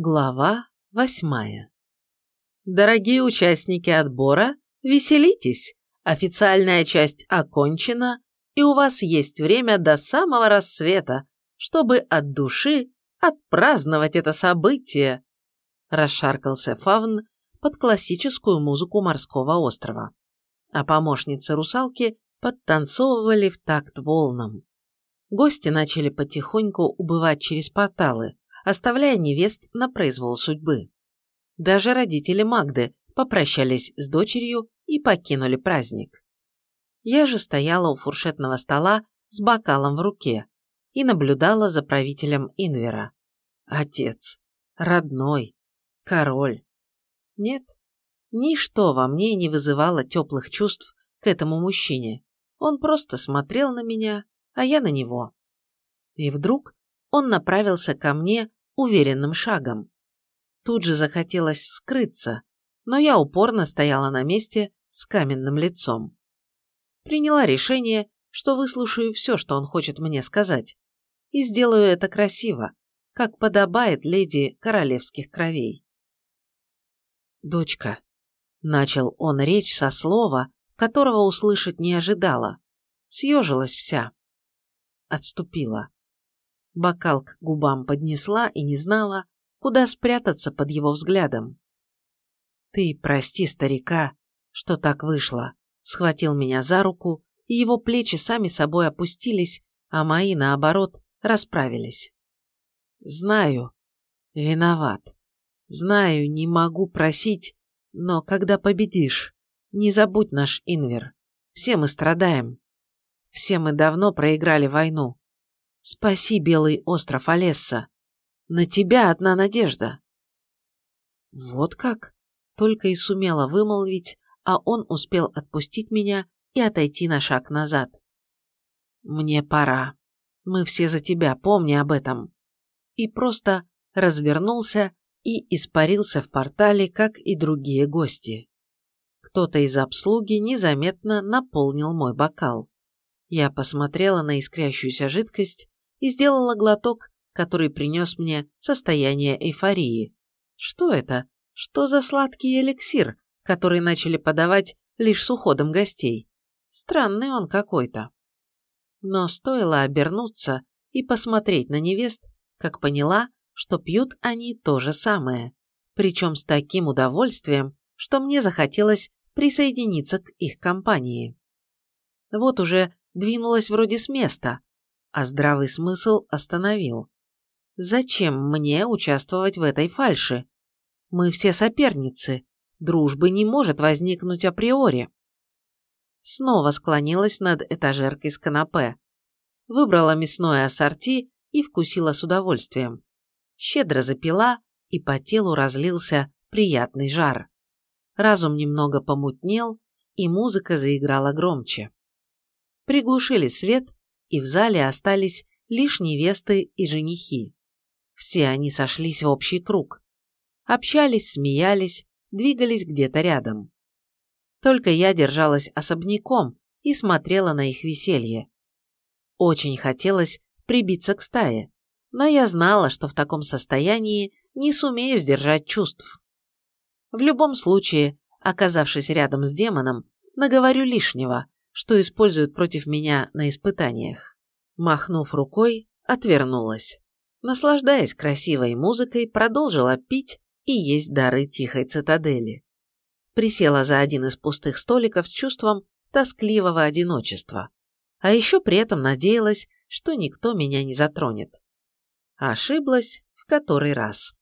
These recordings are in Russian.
Глава восьмая. Дорогие участники отбора, веселитесь! Официальная часть окончена, и у вас есть время до самого рассвета, чтобы от души отпраздновать это событие. Расшаркался Фавн под классическую музыку морского острова. А помощницы русалки подтанцовывали в такт волнам. Гости начали потихоньку убывать через порталы, оставляя невест на произвол судьбы. Даже родители Магды попрощались с дочерью и покинули праздник. Я же стояла у фуршетного стола с бокалом в руке и наблюдала за правителем Инвера. Отец, родной, король. Нет, ничто во мне не вызывало теплых чувств к этому мужчине. Он просто смотрел на меня, а я на него. И вдруг он направился ко мне уверенным шагом. Тут же захотелось скрыться, но я упорно стояла на месте с каменным лицом. Приняла решение, что выслушаю все, что он хочет мне сказать, и сделаю это красиво, как подобает леди королевских кровей. «Дочка», — начал он речь со слова, которого услышать не ожидала, съежилась вся. Отступила бокал к губам поднесла и не знала, куда спрятаться под его взглядом. «Ты прости старика, что так вышло», — схватил меня за руку, и его плечи сами собой опустились, а мои, наоборот, расправились. «Знаю, виноват. Знаю, не могу просить, но когда победишь, не забудь наш Инвер. Все мы страдаем. Все мы давно проиграли войну. Спаси Белый остров Олесса. На тебя одна надежда. Вот как? Только и сумела вымолвить, а он успел отпустить меня и отойти на шаг назад. Мне пора. Мы все за тебя, помни об этом. И просто развернулся и испарился в портале, как и другие гости. Кто-то из обслуги незаметно наполнил мой бокал. Я посмотрела на искрящуюся жидкость и сделала глоток, который принес мне состояние эйфории. Что это? Что за сладкий эликсир, который начали подавать лишь с уходом гостей? Странный он какой-то. Но стоило обернуться и посмотреть на невест, как поняла, что пьют они то же самое, причем с таким удовольствием, что мне захотелось присоединиться к их компании. Вот уже двинулась вроде с места, а здравый смысл остановил. Зачем мне участвовать в этой фальши? Мы все соперницы, дружбы не может возникнуть априори. Снова склонилась над этажеркой с канапе. Выбрала мясное ассорти и вкусила с удовольствием. Щедро запила, и по телу разлился приятный жар. Разум немного помутнел, и музыка заиграла громче. Приглушили свет, и в зале остались лишь невесты и женихи. Все они сошлись в общий круг. Общались, смеялись, двигались где-то рядом. Только я держалась особняком и смотрела на их веселье. Очень хотелось прибиться к стае, но я знала, что в таком состоянии не сумею сдержать чувств. В любом случае, оказавшись рядом с демоном, наговорю лишнего, что используют против меня на испытаниях. Махнув рукой, отвернулась. Наслаждаясь красивой музыкой, продолжила пить и есть дары тихой цитадели. Присела за один из пустых столиков с чувством тоскливого одиночества. А еще при этом надеялась, что никто меня не затронет. Ошиблась в который раз.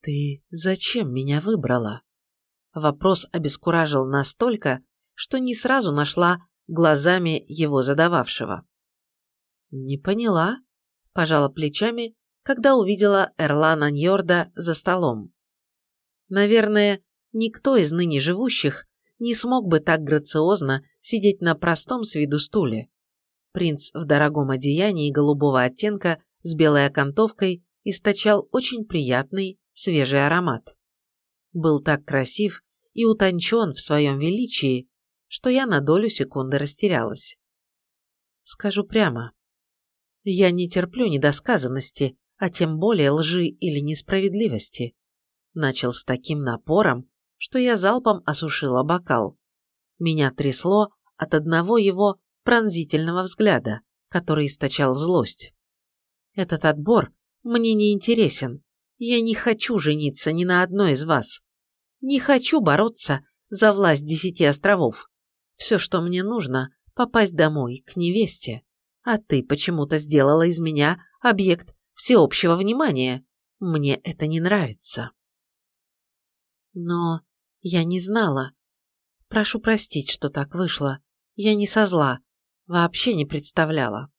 «Ты зачем меня выбрала?» Вопрос обескуражил настолько, что не сразу нашла глазами его задававшего. «Не поняла», – пожала плечами, когда увидела Эрлана Ньорда за столом. Наверное, никто из ныне живущих не смог бы так грациозно сидеть на простом с виду стуле. Принц в дорогом одеянии голубого оттенка с белой окантовкой источал очень приятный, свежий аромат. Был так красив и утончен в своем величии, что я на долю секунды растерялась. Скажу прямо. Я не терплю недосказанности, а тем более лжи или несправедливости. Начал с таким напором, что я залпом осушила бокал. Меня трясло от одного его пронзительного взгляда, который источал злость. Этот отбор мне не интересен. Я не хочу жениться ни на одной из вас. Не хочу бороться за власть десяти островов. Все, что мне нужно, попасть домой, к невесте. А ты почему-то сделала из меня объект всеобщего внимания. Мне это не нравится. Но я не знала. Прошу простить, что так вышло. Я не со зла. Вообще не представляла.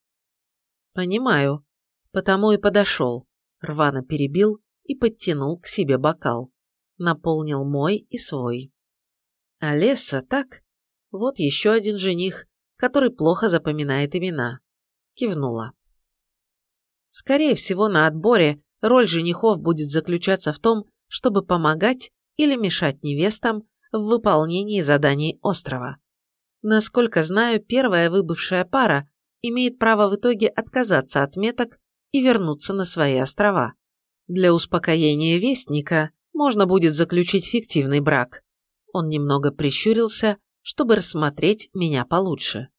Понимаю. Потому и подошел. Рвано перебил и подтянул к себе бокал. Наполнил мой и свой. Олеса, так? Вот еще один жених, который плохо запоминает имена. Кивнула. Скорее всего, на отборе роль женихов будет заключаться в том, чтобы помогать или мешать невестам в выполнении заданий острова. Насколько знаю, первая выбывшая пара имеет право в итоге отказаться от меток и вернуться на свои острова. Для успокоения вестника можно будет заключить фиктивный брак. Он немного прищурился, чтобы рассмотреть меня получше.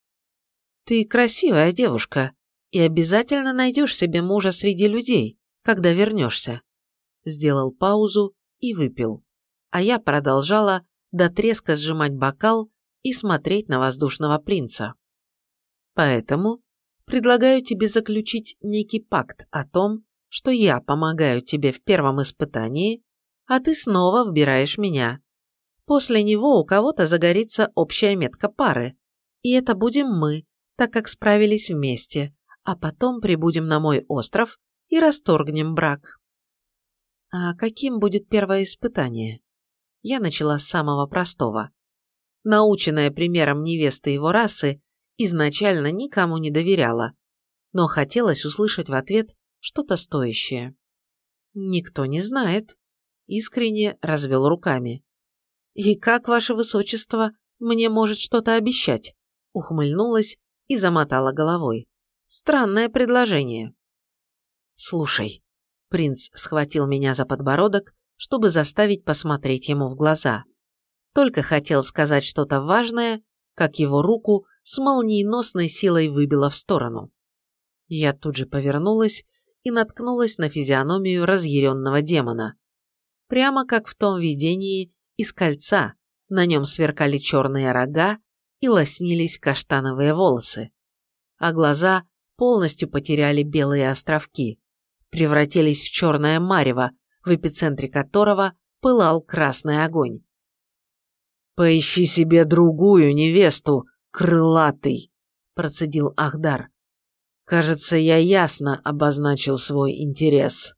«Ты красивая девушка, и обязательно найдешь себе мужа среди людей, когда вернешься. Сделал паузу и выпил. А я продолжала до треска сжимать бокал и смотреть на воздушного принца. Поэтому предлагаю тебе заключить некий пакт о том, что я помогаю тебе в первом испытании, а ты снова выбираешь меня. После него у кого-то загорится общая метка пары, и это будем мы, так как справились вместе, а потом прибудем на мой остров и расторгнем брак. А каким будет первое испытание? Я начала с самого простого. Наученная примером невесты его расы, изначально никому не доверяла, но хотелось услышать в ответ что-то стоящее. «Никто не знает», — искренне развел руками. «И как, ваше высочество, мне может что-то обещать?» ухмыльнулась и замотала головой. Странное предложение. Слушай, принц схватил меня за подбородок, чтобы заставить посмотреть ему в глаза. Только хотел сказать что-то важное, как его руку с молниеносной силой выбило в сторону. Я тут же повернулась и наткнулась на физиономию разъяренного демона. Прямо как в том видении из кольца, на нем сверкали черные рога и лоснились каштановые волосы. А глаза полностью потеряли белые островки, превратились в черное марево, в эпицентре которого пылал красный огонь. «Поищи себе другую невесту, крылатый!» – процедил Ахдар. «Кажется, я ясно обозначил свой интерес».